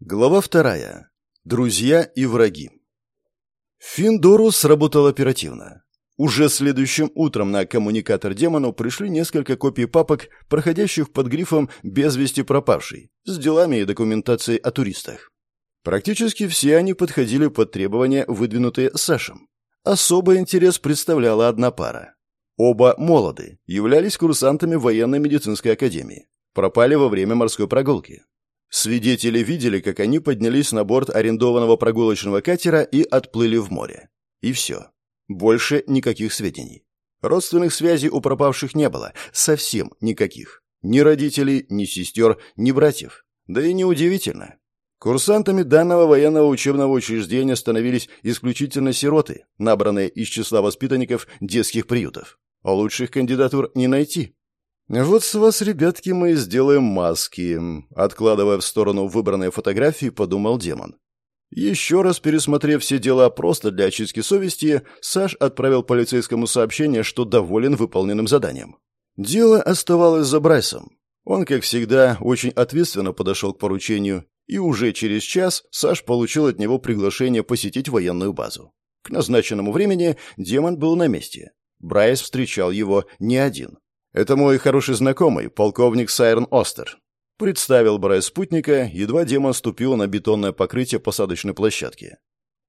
Глава вторая. Друзья и враги. Финдору сработал оперативно. Уже следующим утром на коммуникатор демону пришли несколько копий папок, проходящих под грифом «без вести пропавший», с делами и документацией о туристах. Практически все они подходили под требования, выдвинутые Сашем. Особый интерес представляла одна пара. Оба молоды, являлись курсантами военной медицинской академии. Пропали во время морской прогулки. Свидетели видели, как они поднялись на борт арендованного прогулочного катера и отплыли в море. И все. Больше никаких сведений. Родственных связей у пропавших не было. Совсем никаких. Ни родителей, ни сестер, ни братьев. Да и неудивительно. Курсантами данного военного учебного учреждения становились исключительно сироты, набранные из числа воспитанников детских приютов. А лучших кандидатур не найти. «Вот с вас, ребятки, мы сделаем маски», — откладывая в сторону выбранные фотографии, подумал демон. Еще раз пересмотрев все дела просто для очистки совести, Саш отправил полицейскому сообщение, что доволен выполненным заданием. Дело оставалось за Брайсом. Он, как всегда, очень ответственно подошел к поручению, и уже через час Саш получил от него приглашение посетить военную базу. К назначенному времени демон был на месте. Брайс встречал его не один. «Это мой хороший знакомый, полковник Сайрон Остер», — представил Брайс спутника, едва демон ступил на бетонное покрытие посадочной площадки.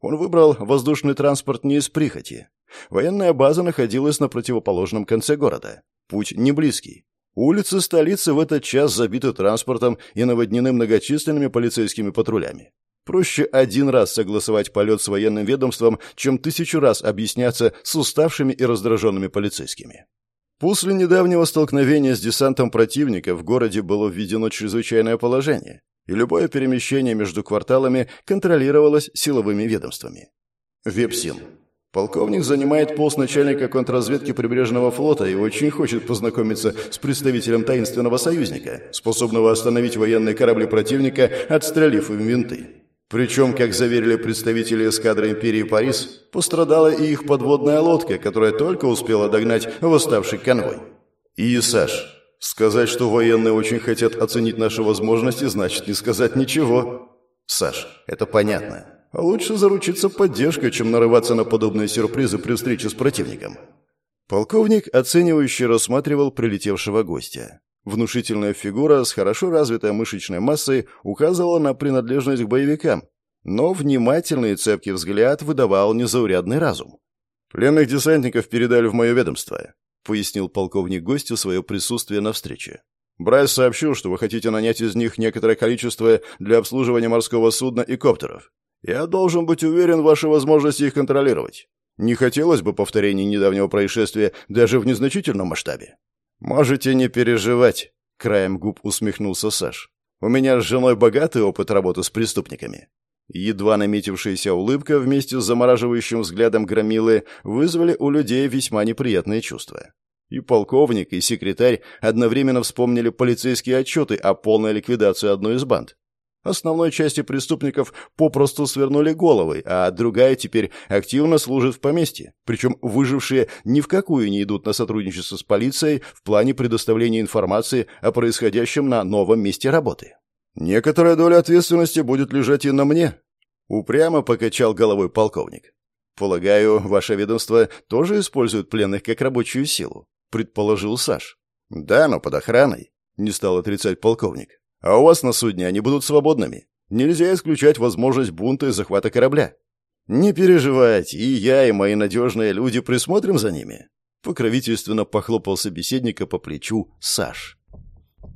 Он выбрал воздушный транспорт не из прихоти. Военная база находилась на противоположном конце города. Путь не близкий. Улицы столицы в этот час забиты транспортом и наводнены многочисленными полицейскими патрулями. Проще один раз согласовать полет с военным ведомством, чем тысячу раз объясняться с уставшими и раздраженными полицейскими. После недавнего столкновения с десантом противника в городе было введено чрезвычайное положение, и любое перемещение между кварталами контролировалось силовыми ведомствами. Вепсин. Полковник занимает пост начальника контрразведки прибрежного флота и очень хочет познакомиться с представителем таинственного союзника, способного остановить военные корабли противника, отстрелив им винты. Причем, как заверили представители эскадры империи Парис, пострадала и их подводная лодка, которая только успела догнать восставший конвой. И, Саш, сказать, что военные очень хотят оценить наши возможности, значит не сказать ничего. Саш, это понятно. А лучше заручиться поддержкой, чем нарываться на подобные сюрпризы при встрече с противником. Полковник оценивающе рассматривал прилетевшего гостя. Внушительная фигура с хорошо развитой мышечной массой указывала на принадлежность к боевикам, но внимательный и цепкий взгляд выдавал незаурядный разум. «Пленных десантников передали в мое ведомство», — пояснил полковник гостю свое присутствие на встрече. «Брайс сообщил, что вы хотите нанять из них некоторое количество для обслуживания морского судна и коптеров. Я должен быть уверен в вашей возможности их контролировать. Не хотелось бы повторения недавнего происшествия даже в незначительном масштабе. «Можете не переживать», — краем губ усмехнулся Саш. «У меня с женой богатый опыт работы с преступниками». Едва наметившаяся улыбка вместе с замораживающим взглядом громилы вызвали у людей весьма неприятные чувства. И полковник, и секретарь одновременно вспомнили полицейские отчеты о полной ликвидации одной из банд. Основной части преступников попросту свернули головы, а другая теперь активно служит в поместье. Причем выжившие ни в какую не идут на сотрудничество с полицией в плане предоставления информации о происходящем на новом месте работы. «Некоторая доля ответственности будет лежать и на мне», — упрямо покачал головой полковник. «Полагаю, ваше ведомство тоже использует пленных как рабочую силу», — предположил Саш. «Да, но под охраной», — не стал отрицать полковник. А у вас на судне они будут свободными. Нельзя исключать возможность бунта и захвата корабля. Не переживайте, и я, и мои надежные люди присмотрим за ними. Покровительственно похлопал собеседника по плечу Саш.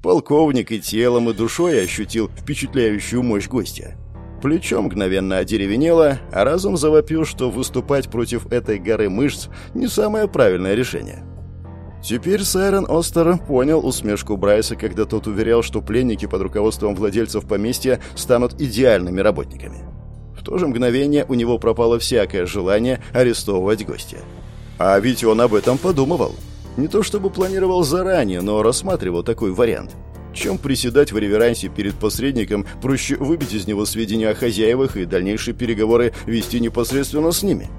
Полковник и телом, и душой ощутил впечатляющую мощь гостя. Плечо мгновенно одеревенело, а разум завопил, что выступать против этой горы мышц не самое правильное решение. Теперь Сайрон Остер понял усмешку Брайса, когда тот уверял, что пленники под руководством владельцев поместья станут идеальными работниками. В то же мгновение у него пропало всякое желание арестовывать гостя. А ведь он об этом подумывал. Не то чтобы планировал заранее, но рассматривал такой вариант. Чем приседать в реверансе перед посредником, проще выбить из него сведения о хозяевах и дальнейшие переговоры вести непосредственно с ними.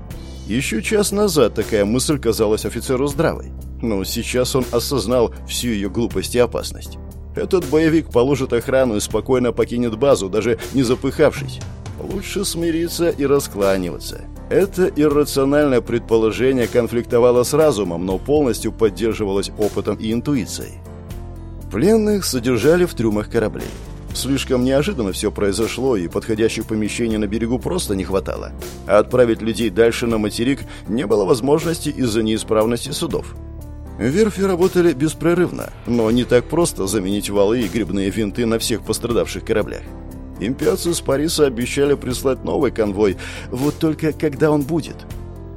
Еще час назад такая мысль казалась офицеру здравой, но сейчас он осознал всю ее глупость и опасность. Этот боевик положит охрану и спокойно покинет базу, даже не запыхавшись. Лучше смириться и раскланиваться. Это иррациональное предположение конфликтовало с разумом, но полностью поддерживалось опытом и интуицией. Пленных содержали в трюмах кораблей. Слишком неожиданно все произошло, и подходящих помещений на берегу просто не хватало. А отправить людей дальше на материк не было возможности из-за неисправности судов. Верфи работали беспрерывно, но не так просто заменить валы и грибные винты на всех пострадавших кораблях. Имперцы с Париса обещали прислать новый конвой, вот только когда он будет?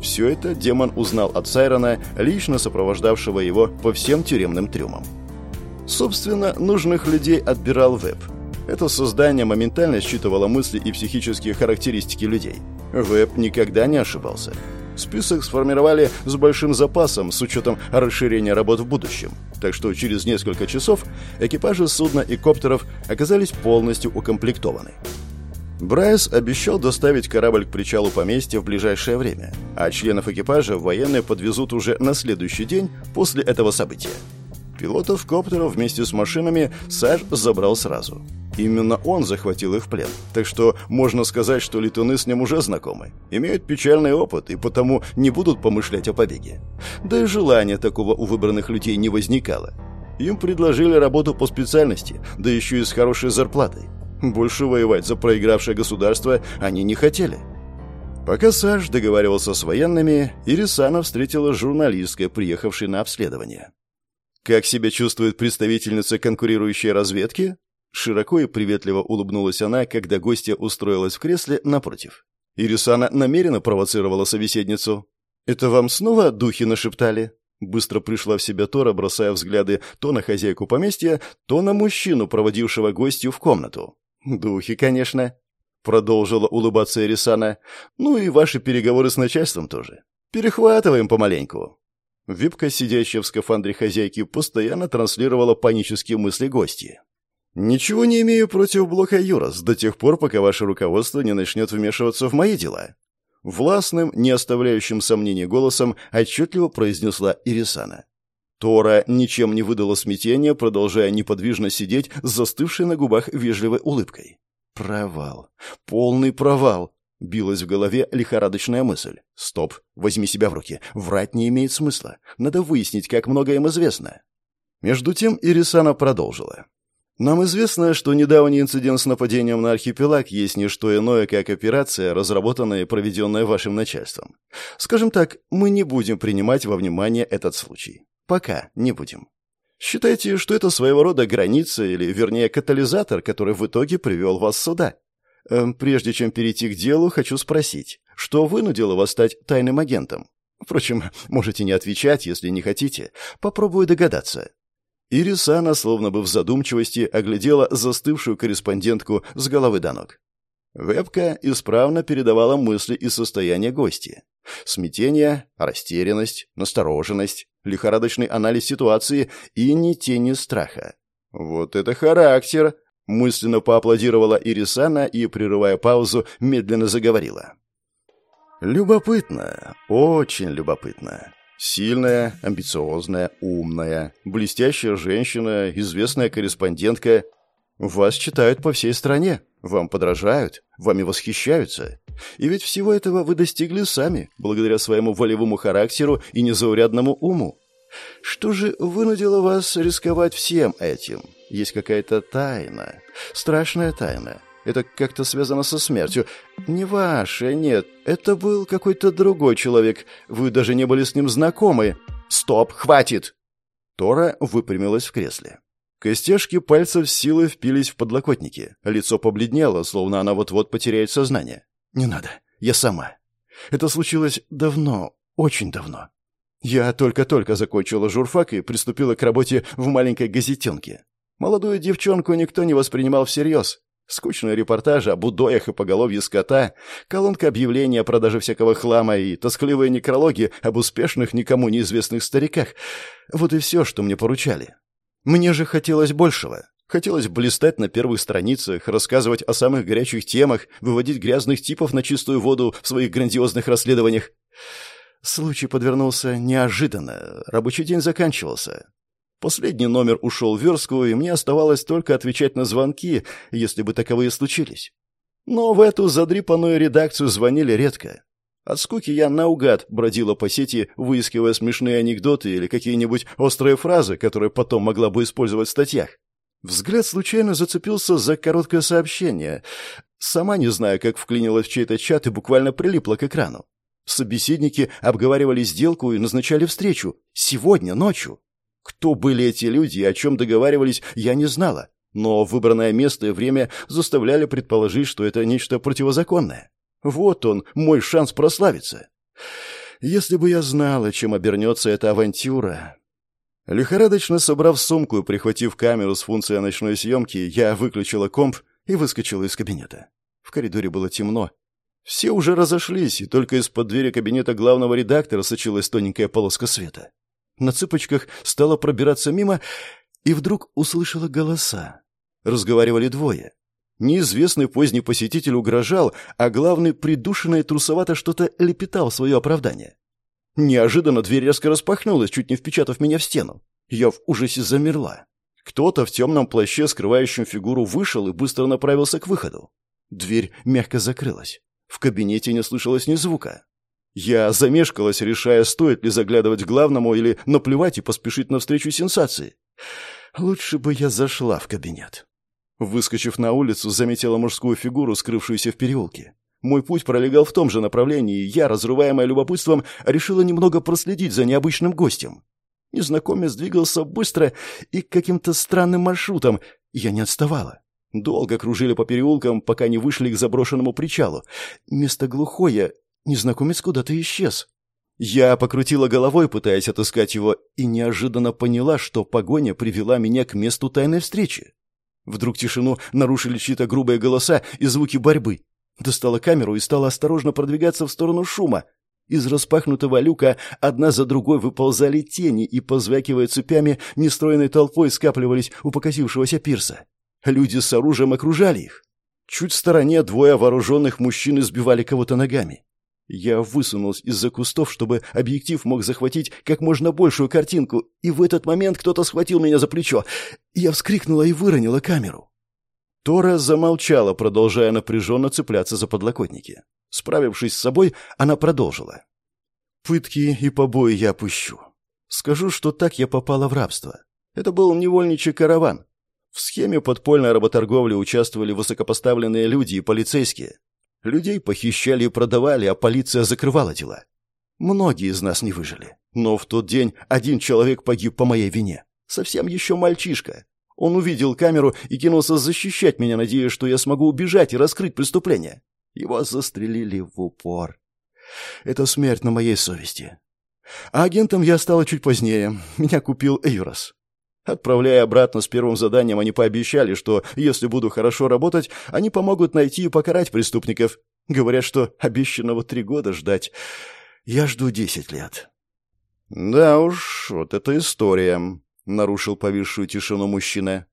Все это демон узнал от Сайрона, лично сопровождавшего его по всем тюремным трюмам. Собственно, нужных людей отбирал Веб. Это создание моментально считывало мысли и психические характеристики людей. Веб никогда не ошибался. Список сформировали с большим запасом с учетом расширения работ в будущем. Так что через несколько часов экипажи судна и коптеров оказались полностью укомплектованы. Брайс обещал доставить корабль к причалу поместья в ближайшее время, а членов экипажа военные подвезут уже на следующий день после этого события. Пилотов коптеров вместе с машинами Саш забрал сразу. Именно он захватил их в плен. Так что можно сказать, что летуны с ним уже знакомы. Имеют печальный опыт и потому не будут помышлять о побеге. Да и желания такого у выбранных людей не возникало. Им предложили работу по специальности, да еще и с хорошей зарплатой. Больше воевать за проигравшее государство они не хотели. Пока Саш договаривался с военными, Ирисана встретила журналисткой, приехавшей на обследование. «Как себя чувствует представительница конкурирующей разведки?» Широко и приветливо улыбнулась она, когда гостья устроилась в кресле напротив. Ирисана намеренно провоцировала собеседницу. «Это вам снова духи нашептали?» Быстро пришла в себя Тора, бросая взгляды то на хозяйку поместья, то на мужчину, проводившего гостью в комнату. «Духи, конечно», — продолжила улыбаться Ирисана. «Ну и ваши переговоры с начальством тоже. Перехватываем помаленьку». Випка, сидящая в скафандре хозяйки, постоянно транслировала панические мысли гости. «Ничего не имею против блока Юрос до тех пор, пока ваше руководство не начнет вмешиваться в мои дела». Властным, не оставляющим сомнений голосом, отчетливо произнесла Ирисана. Тора ничем не выдала смятения, продолжая неподвижно сидеть с застывшей на губах вежливой улыбкой. «Провал. Полный провал!» — билась в голове лихорадочная мысль. «Стоп. Возьми себя в руки. Врать не имеет смысла. Надо выяснить, как много им известно». Между тем Ирисана продолжила. Нам известно, что недавний инцидент с нападением на архипелаг есть не что иное, как операция, разработанная и проведенная вашим начальством. Скажем так, мы не будем принимать во внимание этот случай. Пока не будем. Считайте, что это своего рода граница или, вернее, катализатор, который в итоге привел вас сюда. Эм, прежде чем перейти к делу, хочу спросить, что вынудило вас стать тайным агентом? Впрочем, можете не отвечать, если не хотите. Попробую догадаться. Ирисана, словно бы в задумчивости, оглядела застывшую корреспондентку с головы до ног. Вебка исправно передавала мысли и состояние гости. Смятение, растерянность, настороженность, лихорадочный анализ ситуации и ни тени страха. «Вот это характер!» — мысленно поаплодировала Ирисана и, прерывая паузу, медленно заговорила. «Любопытно, очень любопытно. Сильная, амбициозная, умная, блестящая женщина, известная корреспондентка. Вас читают по всей стране, вам подражают, вами восхищаются. И ведь всего этого вы достигли сами, благодаря своему волевому характеру и незаурядному уму. Что же вынудило вас рисковать всем этим? Есть какая-то тайна, страшная тайна, это как-то связано со смертью. Не ваше, нет. Это был какой-то другой человек. Вы даже не были с ним знакомы. Стоп, хватит!» Тора выпрямилась в кресле. Костяшки пальцев силы впились в подлокотники. Лицо побледнело, словно она вот-вот потеряет сознание. «Не надо. Я сама. Это случилось давно, очень давно. Я только-только закончила журфак и приступила к работе в маленькой газетенке. Молодую девчонку никто не воспринимал всерьез. Скучные репортажи об удоях и поголовье скота, колонка объявлений о продаже всякого хлама и тоскливые некрологи об успешных никому неизвестных стариках. Вот и все, что мне поручали. Мне же хотелось большего. Хотелось блистать на первых страницах, рассказывать о самых горячих темах, выводить грязных типов на чистую воду в своих грандиозных расследованиях. Случай подвернулся неожиданно. Рабочий день заканчивался. Последний номер ушел в Верску, и мне оставалось только отвечать на звонки, если бы таковые случились. Но в эту задрипанную редакцию звонили редко. От скуки я наугад бродила по сети, выискивая смешные анекдоты или какие-нибудь острые фразы, которые потом могла бы использовать в статьях. Взгляд случайно зацепился за короткое сообщение. Сама не знаю, как вклинилась в чей-то чат и буквально прилипла к экрану. Собеседники обговаривали сделку и назначали встречу. Сегодня, ночью. Кто были эти люди и о чем договаривались, я не знала. Но выбранное место и время заставляли предположить, что это нечто противозаконное. Вот он, мой шанс прославиться. Если бы я знала, чем обернется эта авантюра. Лихорадочно собрав сумку и прихватив камеру с функцией ночной съемки, я выключила комп и выскочила из кабинета. В коридоре было темно. Все уже разошлись, и только из-под двери кабинета главного редактора сочилась тоненькая полоска света. На цыпочках стала пробираться мимо и вдруг услышала голоса. Разговаривали двое. Неизвестный поздний посетитель угрожал, а главный придушенно и трусовато что-то лепетал свое оправдание. Неожиданно дверь резко распахнулась, чуть не впечатав меня в стену. Я в ужасе замерла. Кто-то в темном плаще, скрывающем фигуру, вышел и быстро направился к выходу. Дверь мягко закрылась. В кабинете не слышалось ни звука. Я замешкалась, решая, стоит ли заглядывать к главному или наплевать и поспешить навстречу сенсации. Лучше бы я зашла в кабинет. Выскочив на улицу, заметила мужскую фигуру, скрывшуюся в переулке. Мой путь пролегал в том же направлении, и я, разрываемая любопытством, решила немного проследить за необычным гостем. Незнакомец двигался быстро и каким-то странным маршрутом. Я не отставала. Долго кружили по переулкам, пока не вышли к заброшенному причалу. Место глухое, незнакомец куда-то исчез. Я покрутила головой, пытаясь отыскать его, и неожиданно поняла, что погоня привела меня к месту тайной встречи. Вдруг тишину нарушили чьи-то грубые голоса и звуки борьбы. Достала камеру и стала осторожно продвигаться в сторону шума. Из распахнутого люка одна за другой выползали тени и, позвякивая цепями, нестроенной толпой скапливались у покосившегося пирса. Люди с оружием окружали их. Чуть в стороне двое вооруженных мужчин избивали кого-то ногами. Я высунулась из-за кустов, чтобы объектив мог захватить как можно большую картинку, и в этот момент кто-то схватил меня за плечо. Я вскрикнула и выронила камеру. Тора замолчала, продолжая напряженно цепляться за подлокотники. Справившись с собой, она продолжила. «Пытки и побои я опущу. Скажу, что так я попала в рабство. Это был невольничий караван. В схеме подпольной работорговли участвовали высокопоставленные люди и полицейские. Людей похищали и продавали, а полиция закрывала дела. Многие из нас не выжили. Но в тот день один человек погиб по моей вине. Совсем еще мальчишка. Он увидел камеру и кинулся защищать меня, надеясь, что я смогу убежать и раскрыть преступление. Его застрелили в упор. Это смерть на моей совести. А агентом я стала чуть позднее. Меня купил Эйрос. Отправляя обратно с первым заданием, они пообещали, что если буду хорошо работать, они помогут найти и покарать преступников. Говорят, что обещанного три года ждать. Я жду десять лет. Да уж, вот это история, нарушил повисшую тишину мужчина.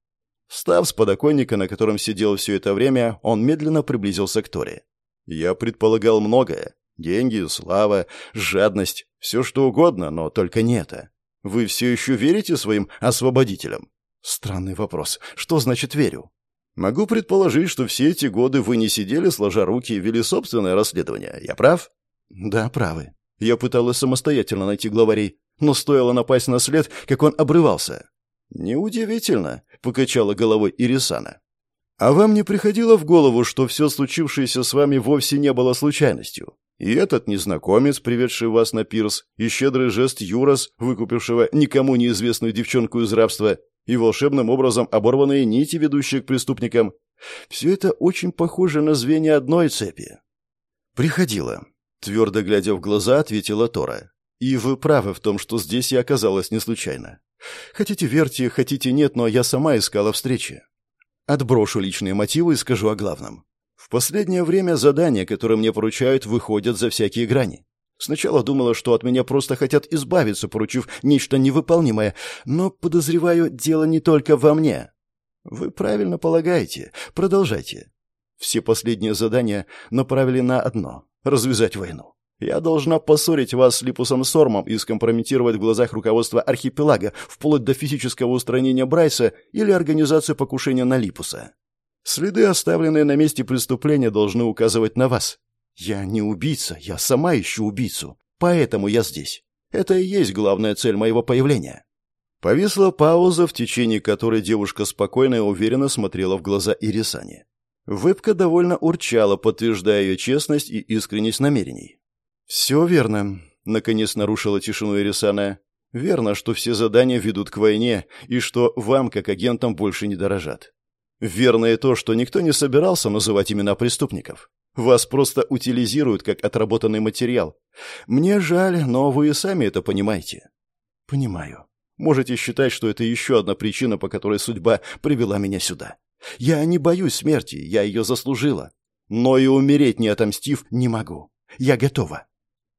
Встав с подоконника, на котором сидел все это время, он медленно приблизился к Торе. Я предполагал многое. Деньги, слава, жадность, все что угодно, но только не это. Вы все еще верите своим освободителям? Странный вопрос. Что значит верю? Могу предположить, что все эти годы вы не сидели, сложа руки, и вели собственное расследование. Я прав? Да, правы. Я пыталась самостоятельно найти главарей, но стоило напасть на след, как он обрывался. Неудивительно, покачала головой Ирисана. А вам не приходило в голову, что все случившееся с вами вовсе не было случайностью? И этот незнакомец, приведший вас на пирс, и щедрый жест Юрос, выкупившего никому неизвестную девчонку из рабства, и волшебным образом оборванные нити, ведущие к преступникам. Все это очень похоже на звенья одной цепи. «Приходила», — твердо глядя в глаза, ответила Тора. «И вы правы в том, что здесь я оказалась не случайно. Хотите верьте, хотите нет, но я сама искала встречи. Отброшу личные мотивы и скажу о главном. В последнее время задания, которые мне поручают, выходят за всякие грани. Сначала думала, что от меня просто хотят избавиться, поручив нечто невыполнимое, но, подозреваю, дело не только во мне. Вы правильно полагаете. Продолжайте. Все последние задания направили на одно — развязать войну. Я должна поссорить вас с Липусом Сормом и скомпрометировать в глазах руководства архипелага, вплоть до физического устранения Брайса или организации покушения на Липуса. Следы, оставленные на месте преступления, должны указывать на вас. Я не убийца, я сама ищу убийцу. Поэтому я здесь. Это и есть главная цель моего появления. Повисла пауза, в течение которой девушка спокойно и уверенно смотрела в глаза Ирисане. Вебка довольно урчала, подтверждая ее честность и искренность намерений. «Все верно», — наконец нарушила тишину Ирисана. «Верно, что все задания ведут к войне, и что вам, как агентам, больше не дорожат. Верно и то, что никто не собирался называть имена преступников. Вас просто утилизируют как отработанный материал. Мне жаль, но вы и сами это понимаете». «Понимаю. Можете считать, что это еще одна причина, по которой судьба привела меня сюда. Я не боюсь смерти, я ее заслужила. Но и умереть, не отомстив, не могу. Я готова».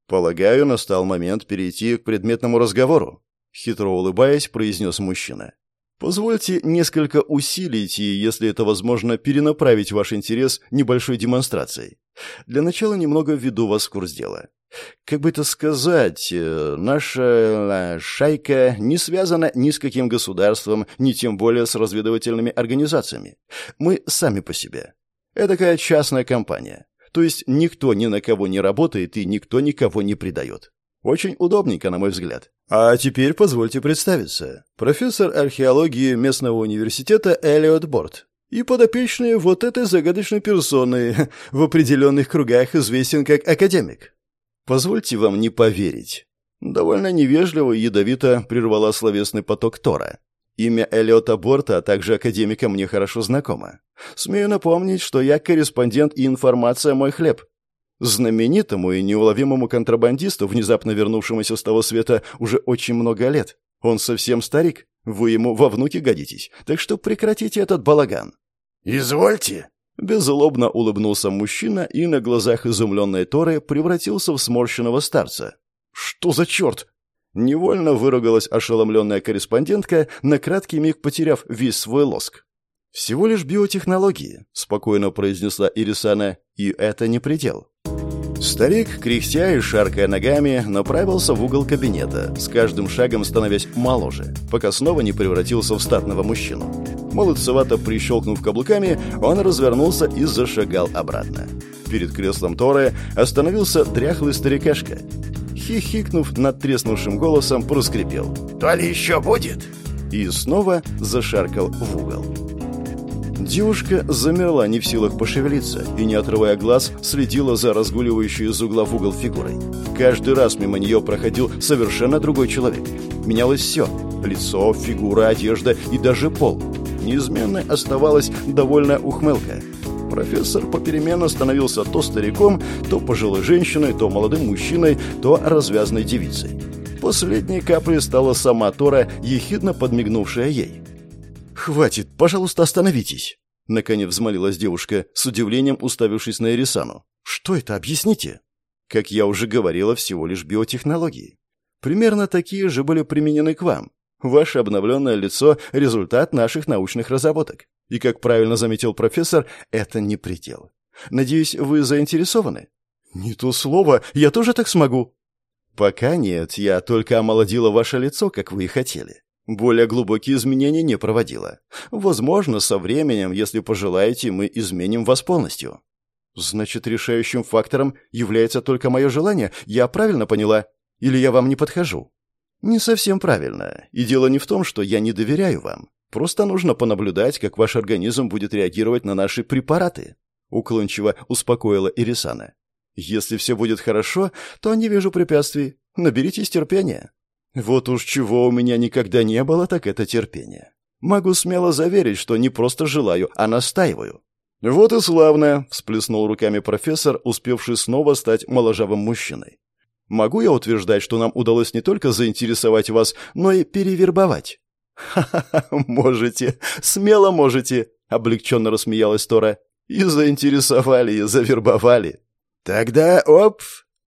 «Полагаю, настал момент перейти к предметному разговору», — хитро улыбаясь, произнес мужчина. «Позвольте несколько усилить и, если это возможно, перенаправить ваш интерес небольшой демонстрацией. Для начала немного введу вас в курс дела. Как бы это сказать, э, наша э, шайка не связана ни с каким государством, ни тем более с разведывательными организациями. Мы сами по себе. Это такая частная компания. То есть никто ни на кого не работает и никто никого не предает. Очень удобненько, на мой взгляд. А теперь позвольте представиться. Профессор археологии местного университета Элиот Борт. И подопечный вот этой загадочной персоны, в определенных кругах известен как академик. Позвольте вам не поверить. Довольно невежливо и ядовито прервала словесный поток Тора. Имя Эллиота Борта, а также академика мне хорошо знакомо. Смею напомнить, что я корреспондент и информация мой хлеб. Знаменитому и неуловимому контрабандисту, внезапно вернувшемуся с того света уже очень много лет. Он совсем старик. Вы ему во внуки годитесь. Так что прекратите этот балаган. «Извольте!» Беззлобно улыбнулся мужчина и на глазах изумленной Торы превратился в сморщенного старца. «Что за черт?» Невольно выругалась ошеломленная корреспондентка, на краткий миг потеряв весь свой лоск. «Всего лишь биотехнологии», — спокойно произнесла Ирисана, — «и это не предел». Старик, кряхтя и шаркая ногами, направился в угол кабинета, с каждым шагом становясь моложе, пока снова не превратился в статного мужчину. Молодцевато прищелкнув каблуками, он развернулся и зашагал обратно. Перед креслом Торы остановился дряхлый старикашка хихикнув над треснувшим голосом, проскрипел. «То ли еще будет?» И снова зашаркал в угол. Девушка замерла, не в силах пошевелиться, и, не отрывая глаз, следила за разгуливающей из угла в угол фигурой. Каждый раз мимо нее проходил совершенно другой человек. Менялось все – лицо, фигура, одежда и даже пол. Неизменной оставалась довольная ухмылка – Профессор попеременно становился то стариком, то пожилой женщиной, то молодым мужчиной, то развязной девицей. Последней каплей стала сама Тора, ехидно подмигнувшая ей. «Хватит, пожалуйста, остановитесь!» Наконец взмолилась девушка, с удивлением уставившись на Эрисану. «Что это? Объясните!» «Как я уже говорила, всего лишь биотехнологии. Примерно такие же были применены к вам. Ваше обновленное лицо – результат наших научных разработок. И, как правильно заметил профессор, это не предел. Надеюсь, вы заинтересованы? Не то слово, я тоже так смогу. Пока нет, я только омолодила ваше лицо, как вы и хотели. Более глубокие изменения не проводила. Возможно, со временем, если пожелаете, мы изменим вас полностью. Значит, решающим фактором является только мое желание? Я правильно поняла? Или я вам не подхожу? Не совсем правильно. И дело не в том, что я не доверяю вам. Просто нужно понаблюдать, как ваш организм будет реагировать на наши препараты», — уклончиво успокоила Ирисана. «Если все будет хорошо, то не вижу препятствий. Наберитесь терпения». «Вот уж чего у меня никогда не было, так это терпение. Могу смело заверить, что не просто желаю, а настаиваю». «Вот и славно!» — всплеснул руками профессор, успевший снова стать моложавым мужчиной. «Могу я утверждать, что нам удалось не только заинтересовать вас, но и перевербовать?» «Ха-ха-ха, можете, смело можете», — облегченно рассмеялась Тора. «И заинтересовали, и завербовали». «Тогда оп!»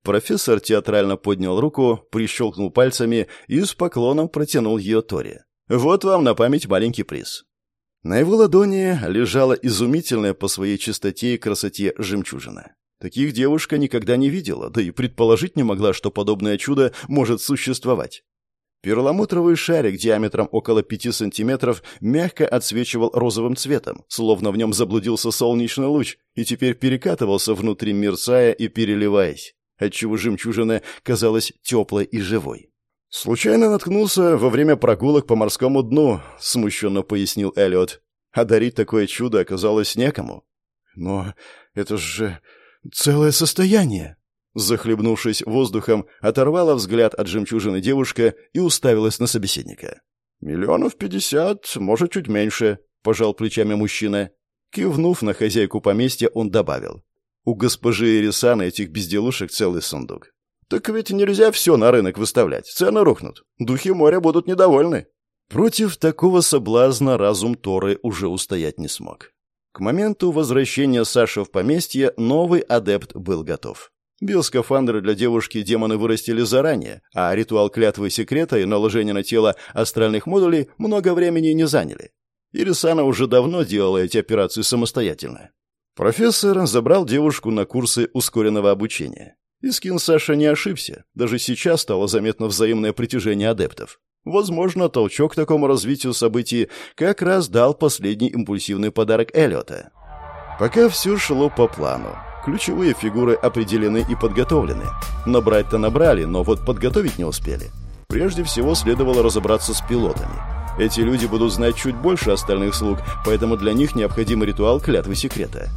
Профессор театрально поднял руку, прищелкнул пальцами и с поклоном протянул ее Торе. «Вот вам на память маленький приз». На его ладони лежала изумительная по своей чистоте и красоте жемчужина. Таких девушка никогда не видела, да и предположить не могла, что подобное чудо может существовать. Перламутровый шарик диаметром около пяти сантиметров мягко отсвечивал розовым цветом, словно в нем заблудился солнечный луч, и теперь перекатывался внутри мерцая и переливаясь, отчего жемчужина казалась теплой и живой. «Случайно наткнулся во время прогулок по морскому дну», — смущенно пояснил Эллиот. «А дарить такое чудо оказалось некому». «Но это же целое состояние!» Захлебнувшись воздухом, оторвала взгляд от жемчужины девушка и уставилась на собеседника. «Миллионов пятьдесят, может, чуть меньше», — пожал плечами мужчина. Кивнув на хозяйку поместья, он добавил. «У госпожи Ирисана этих безделушек целый сундук. Так ведь нельзя все на рынок выставлять, цены рухнут. Духи моря будут недовольны». Против такого соблазна разум Торы уже устоять не смог. К моменту возвращения Саши в поместье новый адепт был готов. Биоскафандры для девушки демоны вырастили заранее, а ритуал клятвы секрета и наложение на тело астральных модулей много времени не заняли. Ирисана уже давно делала эти операции самостоятельно. Профессор забрал девушку на курсы ускоренного обучения. Искин Саша не ошибся. Даже сейчас стало заметно взаимное притяжение адептов. Возможно, толчок к такому развитию событий как раз дал последний импульсивный подарок Эллиота. Пока все шло по плану. Ключевые фигуры определены и подготовлены. Набрать-то набрали, но вот подготовить не успели. Прежде всего следовало разобраться с пилотами. Эти люди будут знать чуть больше остальных слуг, поэтому для них необходим ритуал клятвы секрета.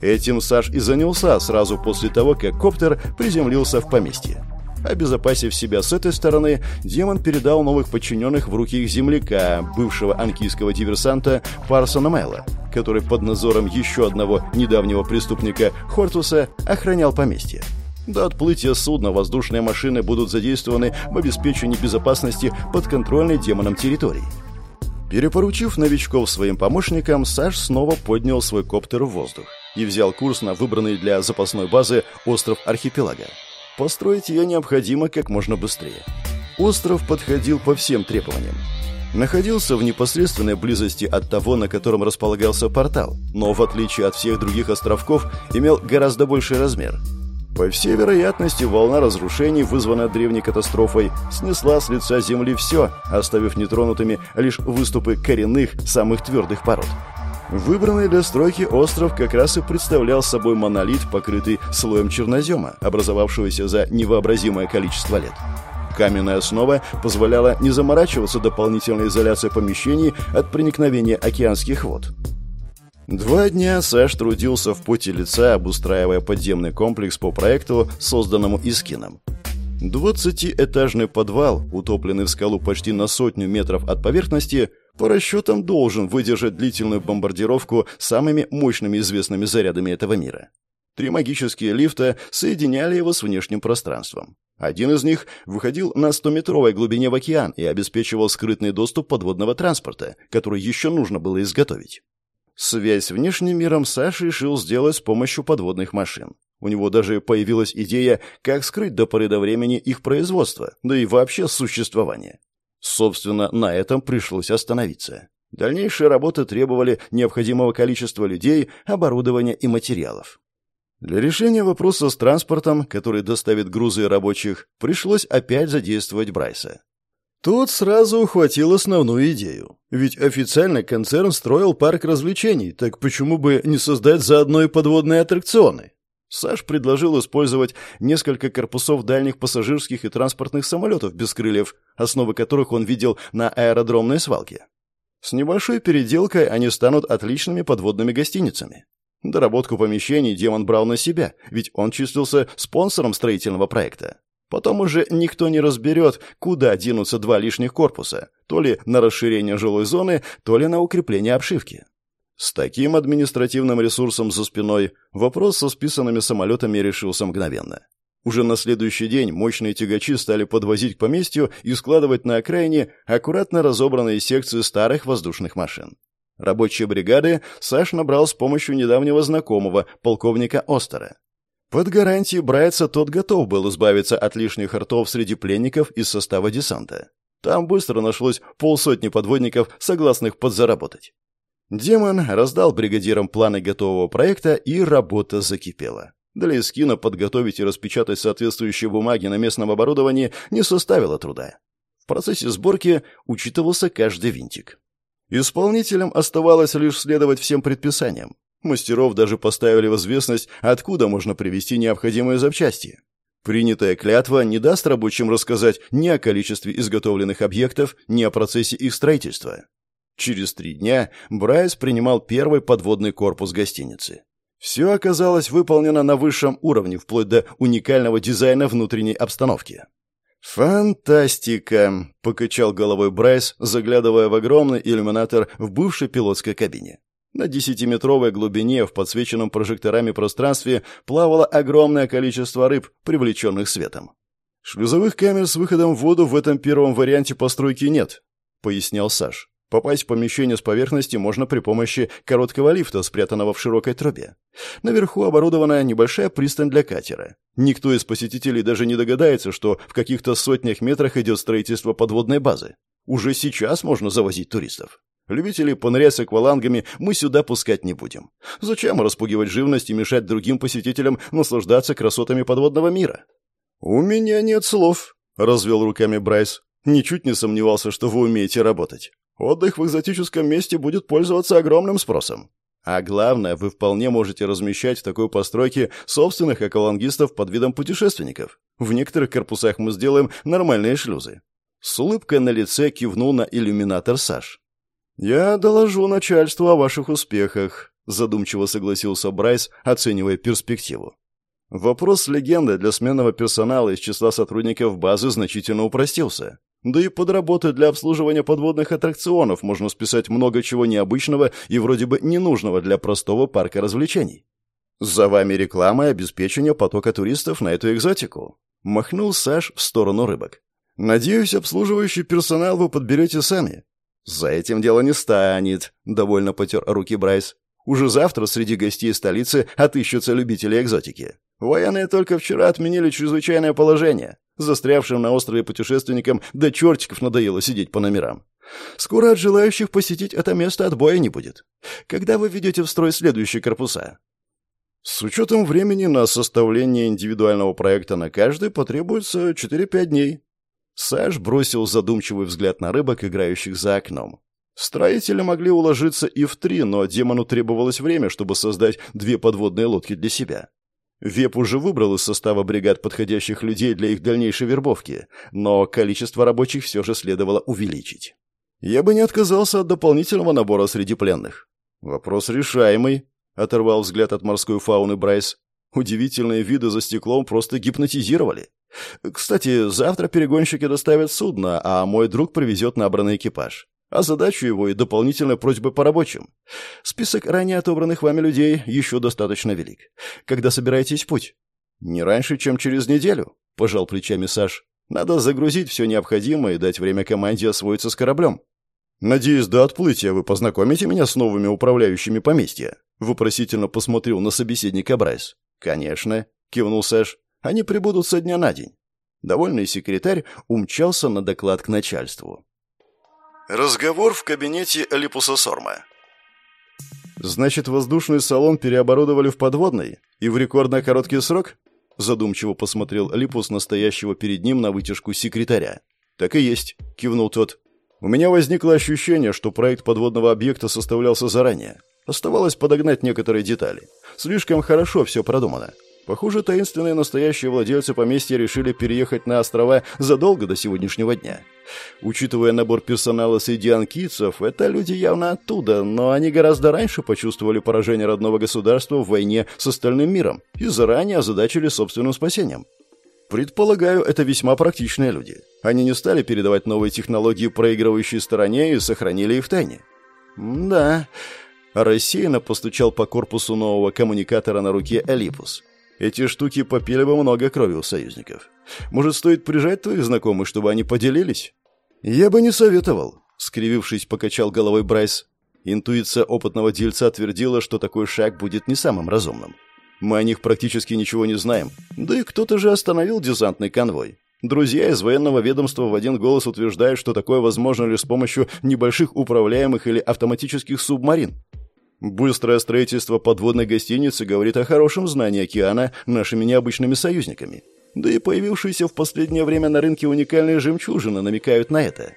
Этим Саш и занялся сразу после того, как коптер приземлился в поместье. Обезопасив себя с этой стороны, демон передал новых подчиненных в руки их земляка, бывшего анкийского диверсанта Парсона Мэла, который под надзором еще одного недавнего преступника Хортуса охранял поместье. До отплытия судна воздушные машины будут задействованы в обеспечении безопасности подконтрольной демоном территории. Перепоручив новичков своим помощникам, Саш снова поднял свой коптер в воздух и взял курс на выбранный для запасной базы остров Архипелага. Построить ее необходимо как можно быстрее. Остров подходил по всем требованиям. Находился в непосредственной близости от того, на котором располагался портал, но в отличие от всех других островков имел гораздо больший размер. По всей вероятности, волна разрушений, вызванная древней катастрофой, снесла с лица земли все, оставив нетронутыми лишь выступы коренных, самых твердых пород. Выбранный для стройки остров как раз и представлял собой монолит, покрытый слоем чернозема, образовавшегося за невообразимое количество лет. Каменная основа позволяла не заморачиваться дополнительной изоляцией помещений от проникновения океанских вод. Два дня Саш трудился в поте лица, обустраивая подземный комплекс по проекту, созданному Искином. Двадцатиэтажный подвал, утопленный в скалу почти на сотню метров от поверхности, по расчетам должен выдержать длительную бомбардировку самыми мощными известными зарядами этого мира. Три магические лифта соединяли его с внешним пространством. Один из них выходил на 100-метровой глубине в океан и обеспечивал скрытный доступ подводного транспорта, который еще нужно было изготовить. Связь с внешним миром Саша решил сделать с помощью подводных машин. У него даже появилась идея, как скрыть до поры до времени их производство, да и вообще существование. Собственно, на этом пришлось остановиться. Дальнейшие работы требовали необходимого количества людей, оборудования и материалов. Для решения вопроса с транспортом, который доставит грузы и рабочих, пришлось опять задействовать Брайса. Тот сразу ухватил основную идею. Ведь официально концерн строил парк развлечений, так почему бы не создать заодно и подводные аттракционы? Саш предложил использовать несколько корпусов дальних пассажирских и транспортных самолетов без крыльев, основы которых он видел на аэродромной свалке. С небольшой переделкой они станут отличными подводными гостиницами. Доработку помещений демон брал на себя, ведь он числился спонсором строительного проекта. Потом уже никто не разберет, куда денутся два лишних корпуса, то ли на расширение жилой зоны, то ли на укрепление обшивки. С таким административным ресурсом за спиной вопрос со списанными самолетами решился мгновенно. Уже на следующий день мощные тягачи стали подвозить к поместью и складывать на окраине аккуратно разобранные секции старых воздушных машин. Рабочие бригады Саш набрал с помощью недавнего знакомого, полковника Остера. Под гарантией Брайца тот готов был избавиться от лишних ртов среди пленников из состава десанта. Там быстро нашлось полсотни подводников, согласных подзаработать. Демон раздал бригадирам планы готового проекта, и работа закипела. Для эскина подготовить и распечатать соответствующие бумаги на местном оборудовании не составило труда. В процессе сборки учитывался каждый винтик. Исполнителям оставалось лишь следовать всем предписаниям. Мастеров даже поставили в известность, откуда можно привезти необходимые запчасти. Принятая клятва не даст рабочим рассказать ни о количестве изготовленных объектов, ни о процессе их строительства. Через три дня Брайс принимал первый подводный корпус гостиницы. Все оказалось выполнено на высшем уровне, вплоть до уникального дизайна внутренней обстановки. «Фантастика!» — покачал головой Брайс, заглядывая в огромный иллюминатор в бывшей пилотской кабине. На десятиметровой глубине в подсвеченном прожекторами пространстве плавало огромное количество рыб, привлеченных светом. «Шлюзовых камер с выходом в воду в этом первом варианте постройки нет», — пояснял Саш. Попасть в помещение с поверхности можно при помощи короткого лифта, спрятанного в широкой трубе. Наверху оборудована небольшая пристань для катера. Никто из посетителей даже не догадается, что в каких-то сотнях метрах идет строительство подводной базы. Уже сейчас можно завозить туристов. Любителей понырять с аквалангами мы сюда пускать не будем. Зачем распугивать живность и мешать другим посетителям наслаждаться красотами подводного мира? «У меня нет слов», — развел руками Брайс. «Ничуть не сомневался, что вы умеете работать. Отдых в экзотическом месте будет пользоваться огромным спросом. А главное, вы вполне можете размещать в такой постройке собственных аквалангистов под видом путешественников. В некоторых корпусах мы сделаем нормальные шлюзы». С улыбкой на лице кивнул на иллюминатор Саш. «Я доложу начальству о ваших успехах», — задумчиво согласился Брайс, оценивая перспективу. Вопрос с легендой для сменного персонала из числа сотрудников базы значительно упростился. Да и под работы для обслуживания подводных аттракционов можно списать много чего необычного и вроде бы ненужного для простого парка развлечений. За вами реклама и обеспечение потока туристов на эту экзотику. Махнул Саш в сторону рыбок. Надеюсь, обслуживающий персонал вы подберете сами. За этим дело не станет, довольно потер руки Брайс. Уже завтра среди гостей столицы отыщутся любители экзотики. Военные только вчера отменили чрезвычайное положение. Застрявшим на острове путешественникам до чертиков надоело сидеть по номерам. Скоро от желающих посетить это место отбоя не будет. Когда вы ведете в строй следующие корпуса? С учетом времени на составление индивидуального проекта на каждый потребуется 4-5 дней. Саш бросил задумчивый взгляд на рыбок, играющих за окном. Строители могли уложиться и в три, но демону требовалось время, чтобы создать две подводные лодки для себя. Веп уже выбрал из состава бригад подходящих людей для их дальнейшей вербовки, но количество рабочих все же следовало увеличить. Я бы не отказался от дополнительного набора среди пленных. Вопрос решаемый, оторвал взгляд от морской фауны Брайс. Удивительные виды за стеклом просто гипнотизировали. Кстати, завтра перегонщики доставят судно, а мой друг привезет набранный экипаж а задачу его и дополнительные просьбы по рабочим. Список ранее отобранных вами людей еще достаточно велик. Когда собираетесь в путь? Не раньше, чем через неделю, пожал плечами Саш. Надо загрузить все необходимое и дать время команде освоиться с кораблем. Надеюсь, до отплытия вы познакомите меня с новыми управляющими поместья. Вопросительно посмотрел на собеседника Брайс. Конечно, кивнул Саш. Они прибудут со дня на день. Довольный секретарь умчался на доклад к начальству. Разговор в кабинете Липуса Сорма. «Значит, воздушный салон переоборудовали в подводный? И в рекордно короткий срок?» Задумчиво посмотрел Липус настоящего перед ним на вытяжку секретаря. «Так и есть», — кивнул тот. «У меня возникло ощущение, что проект подводного объекта составлялся заранее. Оставалось подогнать некоторые детали. Слишком хорошо все продумано. Похоже, таинственные настоящие владельцы поместья решили переехать на острова задолго до сегодняшнего дня. Учитывая набор персонала среди анкийцев, это люди явно оттуда, но они гораздо раньше почувствовали поражение родного государства в войне с остальным миром и заранее озадачили собственным спасением. Предполагаю, это весьма практичные люди. Они не стали передавать новые технологии проигрывающей стороне и сохранили их в тайне. да. Рассеянно постучал по корпусу нового коммуникатора на руке Элипус. Эти штуки попили бы много крови у союзников. Может, стоит прижать твоих знакомых, чтобы они поделились? Я бы не советовал, скривившись, покачал головой Брайс. Интуиция опытного дельца твердила, что такой шаг будет не самым разумным. Мы о них практически ничего не знаем. Да и кто-то же остановил десантный конвой. Друзья из военного ведомства в один голос утверждают, что такое возможно лишь с помощью небольших управляемых или автоматических субмарин. Быстрое строительство подводной гостиницы говорит о хорошем знании океана нашими необычными союзниками. Да и появившиеся в последнее время на рынке уникальные жемчужины намекают на это.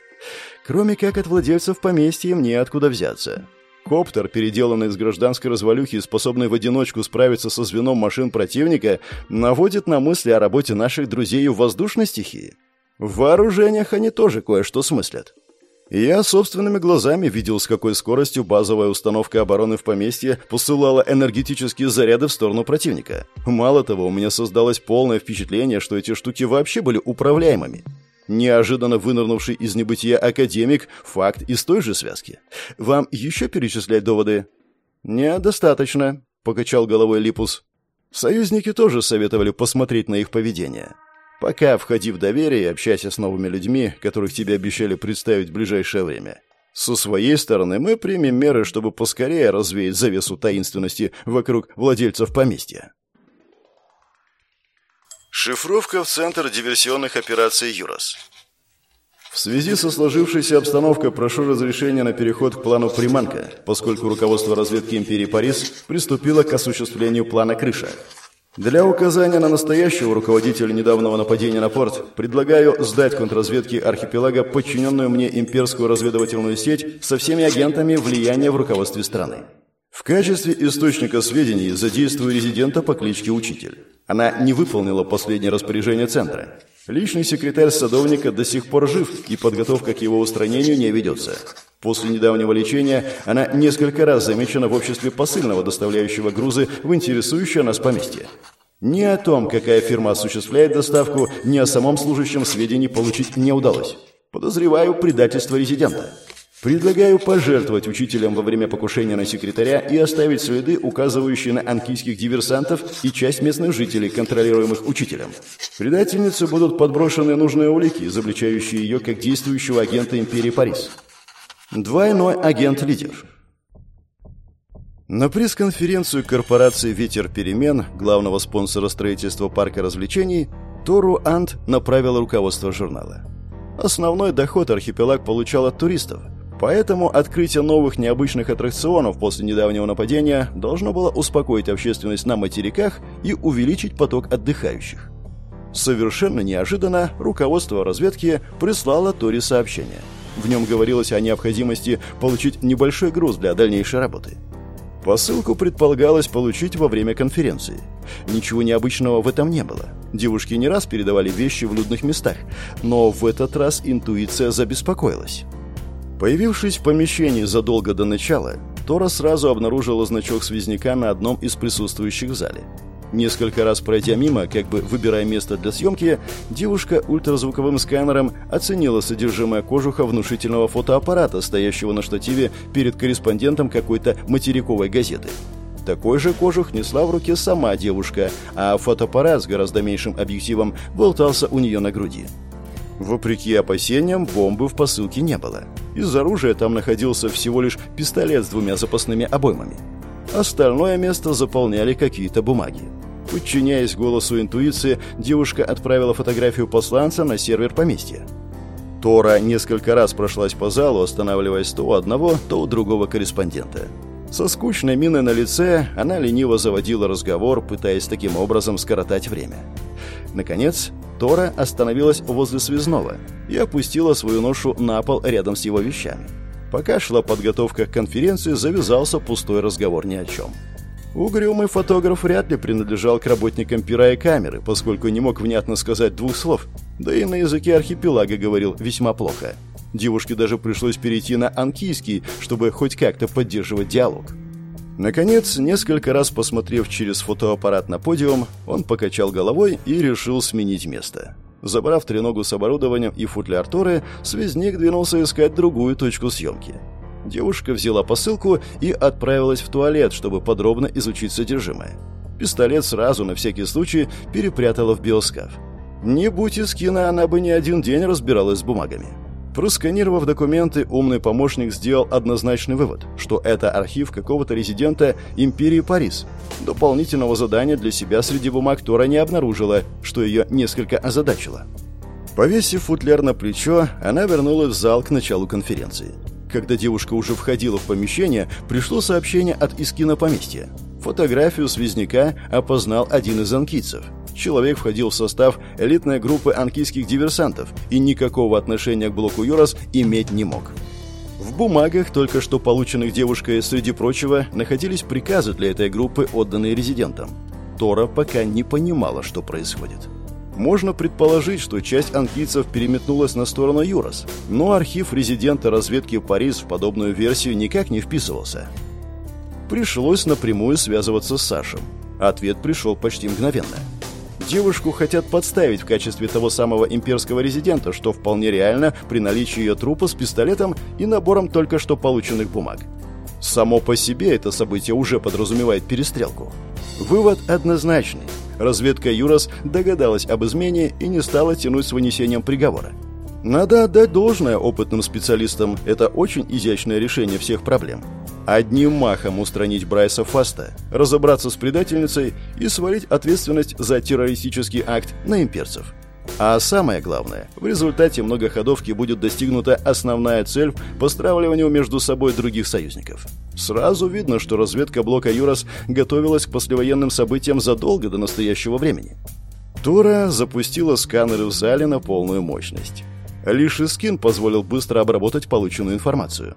Кроме как от владельцев поместья мне откуда взяться. Коптер, переделанный из гражданской развалюхи и способный в одиночку справиться со звеном машин противника, наводит на мысли о работе наших друзей в воздушной стихии. В вооружениях они тоже кое-что смыслят. Я собственными глазами видел, с какой скоростью базовая установка обороны в поместье посылала энергетические заряды в сторону противника. Мало того, у меня создалось полное впечатление, что эти штуки вообще были управляемыми. Неожиданно вынырнувший из небытия академик – факт из той же связки. Вам еще перечислять доводы? «Недостаточно», – покачал головой Липус. Союзники тоже советовали посмотреть на их поведение. Пока входи в доверие и общайся с новыми людьми, которых тебе обещали представить в ближайшее время. Со своей стороны мы примем меры, чтобы поскорее развеять завесу таинственности вокруг владельцев поместья. Шифровка в Центр диверсионных операций «Юрос». В связи со сложившейся обстановкой прошу разрешения на переход к плану «Приманка», поскольку руководство разведки империи Парис приступило к осуществлению плана «Крыша». Для указания на настоящего руководителя недавнего нападения на порт предлагаю сдать контрразведке архипелага подчиненную мне имперскую разведывательную сеть со всеми агентами влияния в руководстве страны. В качестве источника сведений задействую резидента по кличке Учитель. Она не выполнила последнее распоряжение центра. Личный секретарь садовника до сих пор жив, и подготовка к его устранению не ведется. После недавнего лечения она несколько раз замечена в обществе посыльного, доставляющего грузы в интересующее нас поместье. Ни о том, какая фирма осуществляет доставку, ни о самом служащем сведений получить не удалось. Подозреваю предательство резидента. Предлагаю пожертвовать учителям во время покушения на секретаря и оставить следы, указывающие на анкийских диверсантов и часть местных жителей, контролируемых учителем. Предательнице будут подброшены нужные улики, изобличающие ее как действующего агента империи Парис. Двойной агент-лидер. На пресс-конференцию корпорации «Ветер перемен», главного спонсора строительства парка развлечений, Тору Ант направила руководство журнала. Основной доход архипелаг получал от туристов – Поэтому открытие новых необычных аттракционов после недавнего нападения должно было успокоить общественность на материках и увеличить поток отдыхающих. Совершенно неожиданно руководство разведки прислало Тори сообщение. В нем говорилось о необходимости получить небольшой груз для дальнейшей работы. Посылку предполагалось получить во время конференции. Ничего необычного в этом не было. Девушки не раз передавали вещи в людных местах, но в этот раз интуиция забеспокоилась. Появившись в помещении задолго до начала, Тора сразу обнаружила значок связняка на одном из присутствующих в зале. Несколько раз пройдя мимо, как бы выбирая место для съемки, девушка ультразвуковым сканером оценила содержимое кожуха внушительного фотоаппарата, стоящего на штативе перед корреспондентом какой-то материковой газеты. Такой же кожух несла в руке сама девушка, а фотоаппарат с гораздо меньшим объективом болтался у нее на груди. Вопреки опасениям, бомбы в посылке не было. Из оружия там находился всего лишь пистолет с двумя запасными обоймами. Остальное место заполняли какие-то бумаги. Подчиняясь голосу интуиции, девушка отправила фотографию посланца на сервер поместья. Тора несколько раз прошлась по залу, останавливаясь то у одного, то у другого корреспондента. Со скучной миной на лице она лениво заводила разговор, пытаясь таким образом скоротать время. Наконец, Тора остановилась возле связного и опустила свою ношу на пол рядом с его вещами. Пока шла подготовка к конференции, завязался пустой разговор ни о чем. Угрюмый фотограф вряд ли принадлежал к работникам пира и камеры, поскольку не мог внятно сказать двух слов, да и на языке архипелага говорил весьма плохо. Девушке даже пришлось перейти на анкийский, чтобы хоть как-то поддерживать диалог. Наконец, несколько раз посмотрев через фотоаппарат на подиум, он покачал головой и решил сменить место. Забрав треногу с оборудованием и футляр Торы, связник двинулся искать другую точку съемки. Девушка взяла посылку и отправилась в туалет, чтобы подробно изучить содержимое. Пистолет сразу, на всякий случай, перепрятала в биоскаф. Не будь Искина, она бы не один день разбиралась с бумагами. Просканировав документы, умный помощник сделал однозначный вывод, что это архив какого-то резидента империи Парис. Дополнительного задания для себя среди бумаг Тора не обнаружила, что ее несколько озадачило. Повесив футляр на плечо, она вернулась в зал к началу конференции. Когда девушка уже входила в помещение, пришло сообщение от Искина поместья. Фотографию связняка опознал один из анкийцев. Человек входил в состав элитной группы анкийских диверсантов и никакого отношения к блоку Юрос иметь не мог. В бумагах, только что полученных девушкой, среди прочего, находились приказы для этой группы, отданные резидентам. Тора пока не понимала, что происходит. Можно предположить, что часть анкийцев переметнулась на сторону Юрос, но архив резидента разведки Парис в подобную версию никак не вписывался. Пришлось напрямую связываться с Сашем. Ответ пришел почти мгновенно. Девушку хотят подставить в качестве того самого имперского резидента, что вполне реально при наличии ее трупа с пистолетом и набором только что полученных бумаг. Само по себе это событие уже подразумевает перестрелку. Вывод однозначный. Разведка Юрос догадалась об измене и не стала тянуть с вынесением приговора. Надо отдать должное опытным специалистам. Это очень изящное решение всех проблем. Одним махом устранить Брайса Фаста, разобраться с предательницей и свалить ответственность за террористический акт на имперцев. А самое главное, в результате многоходовки будет достигнута основная цель по стравливанию между собой других союзников. Сразу видно, что разведка блока Юрос готовилась к послевоенным событиям задолго до настоящего времени. Тора запустила сканеры в зале на полную мощность. Лишь Искин позволил быстро обработать полученную информацию.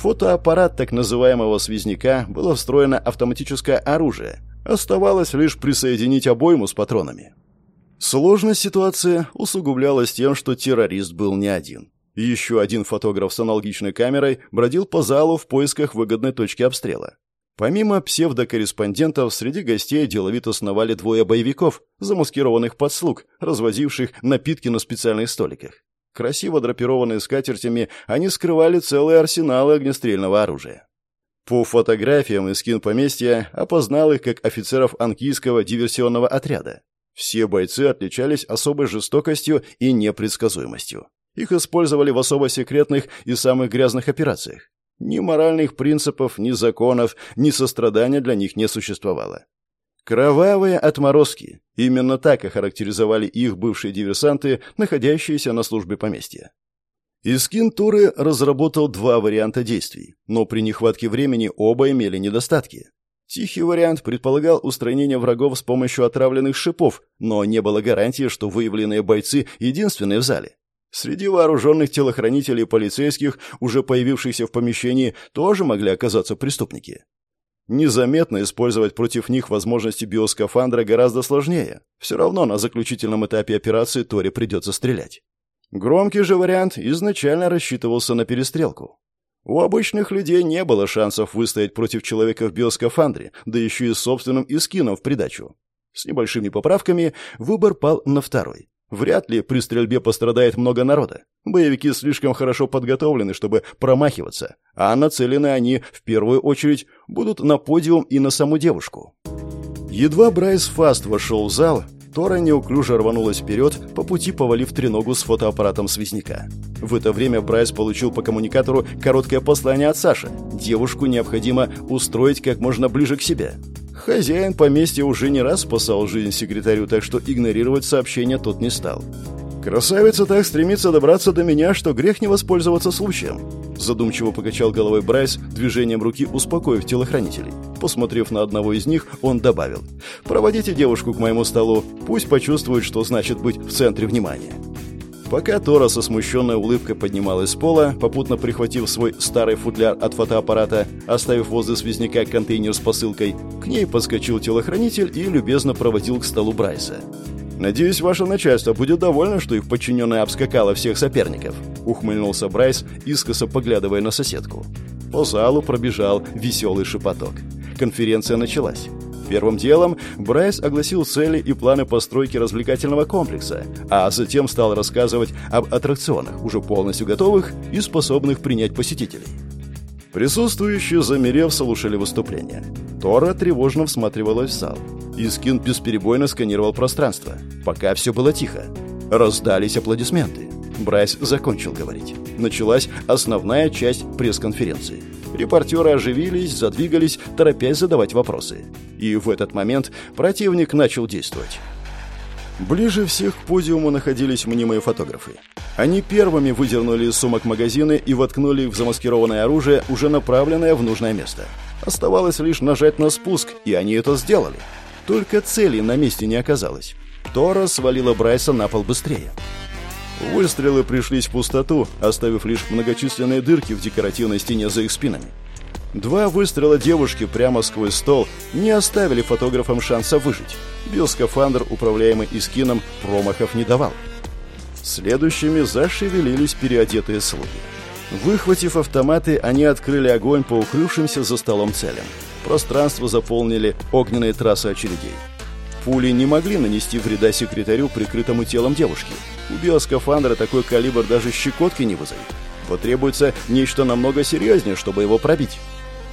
Фотоаппарат так называемого связняка было встроено автоматическое оружие. Оставалось лишь присоединить обойму с патронами. Сложность ситуации усугублялась тем, что террорист был не один. Еще один фотограф с аналогичной камерой бродил по залу в поисках выгодной точки обстрела. Помимо псевдокорреспондентов, среди гостей деловито сновали двое боевиков, замаскированных под слуг, развозивших напитки на специальных столиках. Красиво драпированные скатертями, они скрывали целые арсеналы огнестрельного оружия. По фотографиям из кинпоместья опознал их как офицеров анкийского диверсионного отряда. Все бойцы отличались особой жестокостью и непредсказуемостью. Их использовали в особо секретных и самых грязных операциях. Ни моральных принципов, ни законов, ни сострадания для них не существовало. Кровавые отморозки. Именно так охарактеризовали их бывшие диверсанты, находящиеся на службе поместья. Искин Туры разработал два варианта действий, но при нехватке времени оба имели недостатки. Тихий вариант предполагал устранение врагов с помощью отравленных шипов, но не было гарантии, что выявленные бойцы единственные в зале. Среди вооруженных телохранителей и полицейских, уже появившихся в помещении, тоже могли оказаться преступники. Незаметно использовать против них возможности биоскафандра гораздо сложнее. Все равно на заключительном этапе операции Тори придется стрелять. Громкий же вариант изначально рассчитывался на перестрелку. У обычных людей не было шансов выстоять против человека в биоскафандре, да еще и с собственным искином в придачу. С небольшими поправками выбор пал на второй. Вряд ли при стрельбе пострадает много народа. Боевики слишком хорошо подготовлены, чтобы промахиваться, а нацелены они, в первую очередь, будут на подиум и на саму девушку. Едва Брайс Фаст вошел в зал, Тора неуклюже рванулась вперед, по пути повалив треногу с фотоаппаратом связняка. В это время Брайс получил по коммуникатору короткое послание от Саша. Девушку необходимо устроить как можно ближе к себе. Хозяин поместья уже не раз спасал жизнь секретарю, так что игнорировать сообщение тот не стал. «Красавица так стремится добраться до меня, что грех не воспользоваться случаем», задумчиво покачал головой Брайс, движением руки успокоив телохранителей. Посмотрев на одного из них, он добавил «Проводите девушку к моему столу, пусть почувствует, что значит быть в центре внимания». Пока Тора со смущенной улыбкой поднималась с пола, попутно прихватив свой старый футляр от фотоаппарата, оставив возле связняка контейнер с посылкой, к ней подскочил телохранитель и любезно проводил к столу Брайса. «Надеюсь, ваше начальство будет довольно, что их подчиненная обскакала всех соперников», — ухмыльнулся Брайс, искоса поглядывая на соседку. По залу пробежал веселый шепоток. Конференция началась. Первым делом Брайс огласил цели и планы постройки развлекательного комплекса, а затем стал рассказывать об аттракционах, уже полностью готовых и способных принять посетителей. Присутствующие, замерев, слушали выступление. Тора тревожно всматривалась в зал. Искин бесперебойно сканировал пространство. Пока все было тихо. Раздались аплодисменты. Брайс закончил говорить. Началась основная часть пресс-конференции. Репортеры оживились, задвигались, торопясь задавать вопросы. И в этот момент противник начал действовать. Ближе всех к подиуму находились мнимые фотографы. Они первыми выдернули из сумок магазины и воткнули в замаскированное оружие, уже направленное в нужное место. Оставалось лишь нажать на спуск, и они это сделали. Только цели на месте не оказалось. Тора свалила Брайса на пол быстрее. Выстрелы пришлись в пустоту, оставив лишь многочисленные дырки в декоративной стене за их спинами. Два выстрела девушки прямо сквозь стол не оставили фотографам шанса выжить. Биоскафандр, управляемый Искином, промахов не давал. Следующими зашевелились переодетые слуги. Выхватив автоматы, они открыли огонь по укрывшимся за столом целям. Пространство заполнили огненные трассы очередей. Пули не могли нанести вреда секретарю, прикрытому телом девушки. У биоскафандра такой калибр даже щекотки не вызовет. Потребуется нечто намного серьезнее, чтобы его пробить.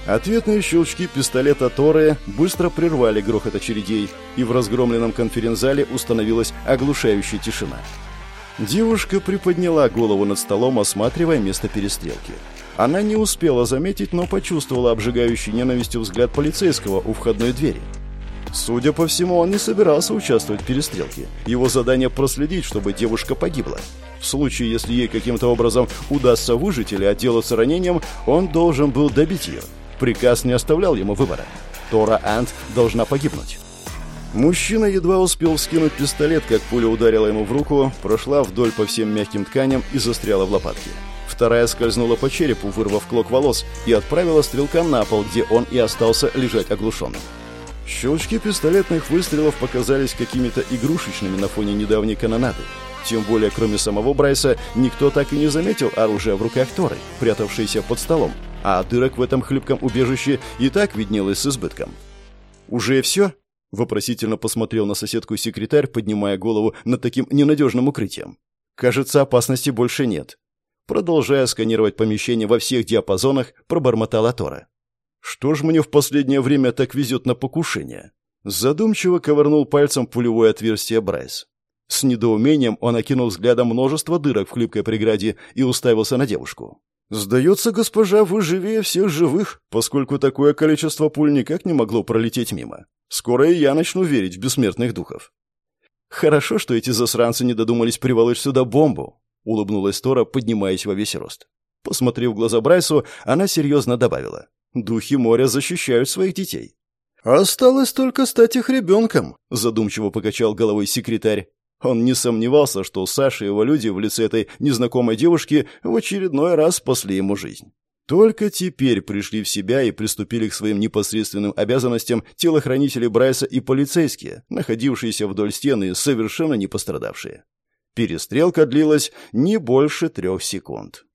Ответные щелчки пистолета Торы быстро прервали грохот очередей, и в разгромленном конференц-зале установилась оглушающая тишина. Девушка приподняла голову над столом, осматривая место перестрелки. Она не успела заметить, но почувствовала обжигающий ненавистью взгляд полицейского у входной двери. Судя по всему, он не собирался участвовать в перестрелке. Его задание проследить, чтобы девушка погибла. В случае, если ей каким-то образом удастся выжить или отделаться ранением, он должен был добить ее. Приказ не оставлял ему выбора. Тора Ант должна погибнуть. Мужчина едва успел скинуть пистолет, как пуля ударила ему в руку, прошла вдоль по всем мягким тканям и застряла в лопатке. Вторая скользнула по черепу, вырвав клок волос, и отправила стрелка на пол, где он и остался лежать оглушенным. Щелчки пистолетных выстрелов показались какими-то игрушечными на фоне недавней канонады. Тем более, кроме самого Брайса, никто так и не заметил оружие в руках Торы, прятавшееся под столом, а дырок в этом хлипком убежище и так виднелось с избытком. «Уже все?» Вопросительно посмотрел на соседку секретарь, поднимая голову над таким ненадежным укрытием. «Кажется, опасности больше нет». Продолжая сканировать помещение во всех диапазонах, пробормотала Тора. «Что ж мне в последнее время так везет на покушение?» Задумчиво ковырнул пальцем пулевое отверстие Брайс. С недоумением он окинул взглядом множество дырок в хлипкой преграде и уставился на девушку. «Сдается, госпожа, вы живее всех живых, поскольку такое количество пуль никак не могло пролететь мимо. Скоро и я начну верить в бессмертных духов. Хорошо, что эти засранцы не додумались приволочь сюда бомбу, улыбнулась Тора, поднимаясь во весь рост. Посмотрев в глаза Брайсу, она серьезно добавила. Духи моря защищают своих детей. «Осталось только стать их ребенком», — задумчиво покачал головой секретарь. Он не сомневался, что Саша и его люди в лице этой незнакомой девушки в очередной раз спасли ему жизнь. Только теперь пришли в себя и приступили к своим непосредственным обязанностям телохранители Брайса и полицейские, находившиеся вдоль стены и совершенно не пострадавшие. Перестрелка длилась не больше трех секунд.